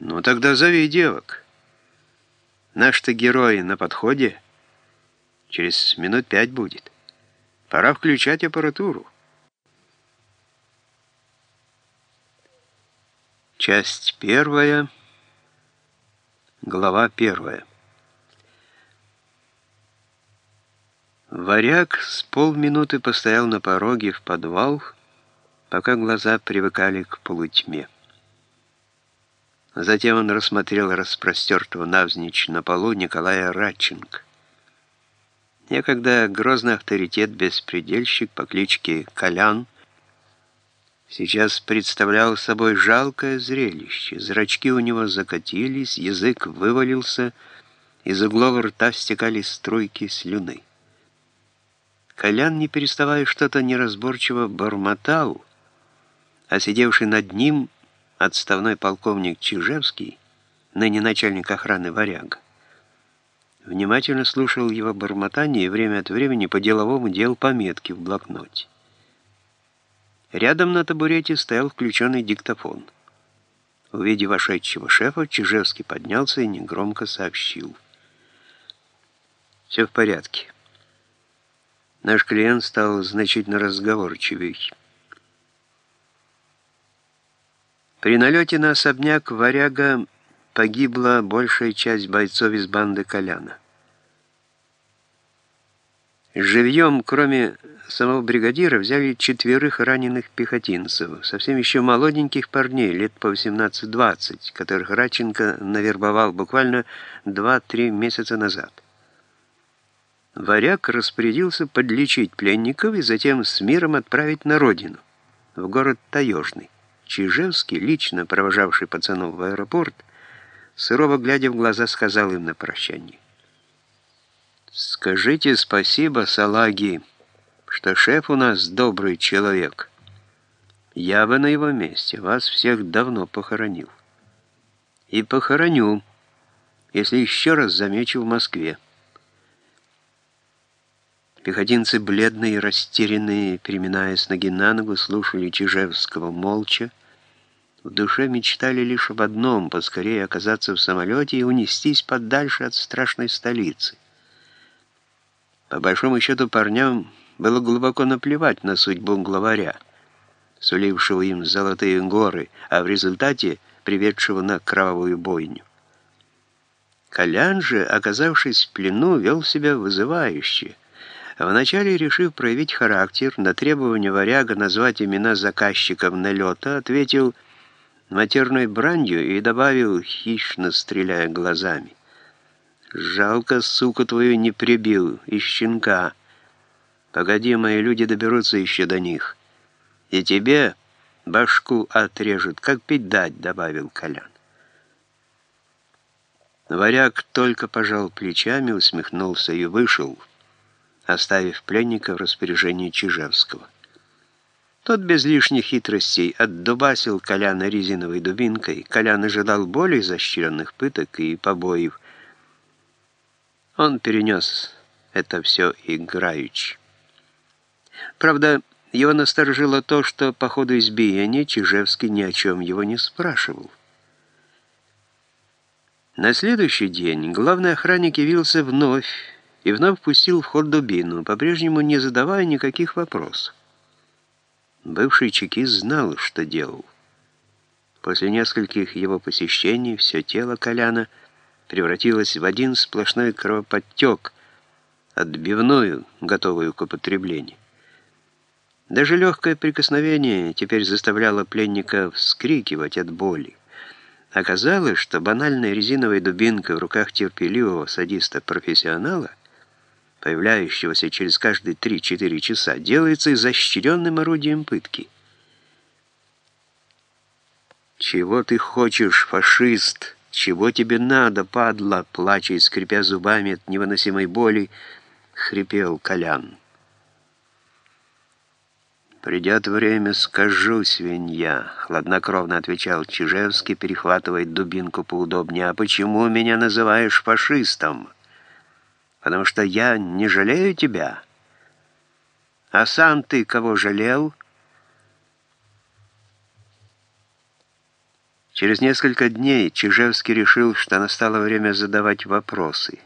Ну тогда зови девок. Наш-то герой на подходе. Через минут пять будет. Пора включать аппаратуру. Часть первая. Глава первая. Варяг с полминуты постоял на пороге в подвал, пока глаза привыкали к полутьме. Затем он рассмотрел распростертого навзничь на полу Николая Радченко. Некогда грозный авторитет-беспредельщик по кличке Колян сейчас представлял собой жалкое зрелище. Зрачки у него закатились, язык вывалился, из углов рта стекали струйки слюны. Колян, не переставая что-то неразборчиво бормотал, а сидевший над ним отставной полковник Чижевский, ныне начальник охраны «Варяга», внимательно слушал его бормотание и время от времени по-деловому делал пометки в блокноте. Рядом на табурете стоял включенный диктофон. Увидев вошедшего шефа, Чижевский поднялся и негромко сообщил. «Все в порядке». Наш клиент стал значительно разговорчивей. При налете на особняк «Варяга» погибла большая часть бойцов из банды Коляна. Живьем, кроме самого бригадира, взяли четверых раненых пехотинцев, совсем еще молоденьких парней, лет по 18-20, которых Радченко навербовал буквально 2-3 месяца назад. Варяг распорядился подлечить пленников и затем с миром отправить на родину, в город Таежный. Чижевский, лично провожавший пацанов в аэропорт, сурово глядя в глаза, сказал им на прощание. «Скажите спасибо, салаги, что шеф у нас добрый человек. Я бы на его месте вас всех давно похоронил. И похороню, если еще раз замечу в Москве». Пехотинцы, бледные и растерянные, переминаясь ноги на ногу, слушали Чижевского молча, в душе мечтали лишь об одном — поскорее оказаться в самолете и унестись подальше от страшной столицы. По большому счету парням было глубоко наплевать на судьбу главаря, сулившего им золотые горы, а в результате приведшего на кровавую бойню. Колян же, оказавшись в плену, вел себя вызывающе. Вначале, решив проявить характер, на требование варяга назвать имена заказчиков налета, ответил — матерной бранью и добавил, хищно стреляя глазами. «Жалко, сука твою, не прибил, и щенка. Погоди, мои люди доберутся еще до них. И тебе башку отрежут, как пить дать», — добавил Колян. Варяг только пожал плечами, усмехнулся и вышел, оставив пленника в распоряжении Чижевского. Тот без лишних хитростей отдубасил Коляна резиновой дубинкой. Колян ожидал более изощренных пыток и побоев. Он перенес это все играючи. Правда, его насторожило то, что по ходу избиения Чижевский ни о чем его не спрашивал. На следующий день главный охранник явился вновь и вновь пустил в ход дубину, по-прежнему не задавая никаких вопросов. Бывший чекист знал, что делал. После нескольких его посещений все тело Коляна превратилось в один сплошной кровоподтек, отбивную, готовую к употреблению. Даже легкое прикосновение теперь заставляло пленника вскрикивать от боли. Оказалось, что банальная резиновая дубинка в руках терпеливого садиста-профессионала появляющегося через каждые 3-4 часа, делается изощренным орудием пытки. «Чего ты хочешь, фашист? Чего тебе надо, падла?» Плача и скрипя зубами от невыносимой боли, хрипел Колян. «Придет время, скажу, свинья», — хладнокровно отвечал Чижевский, перехватывая дубинку поудобнее. «А почему меня называешь фашистом?» Потому что я не жалею тебя. А сам ты кого жалел?» Через несколько дней Чижевский решил, что настало время задавать вопросы.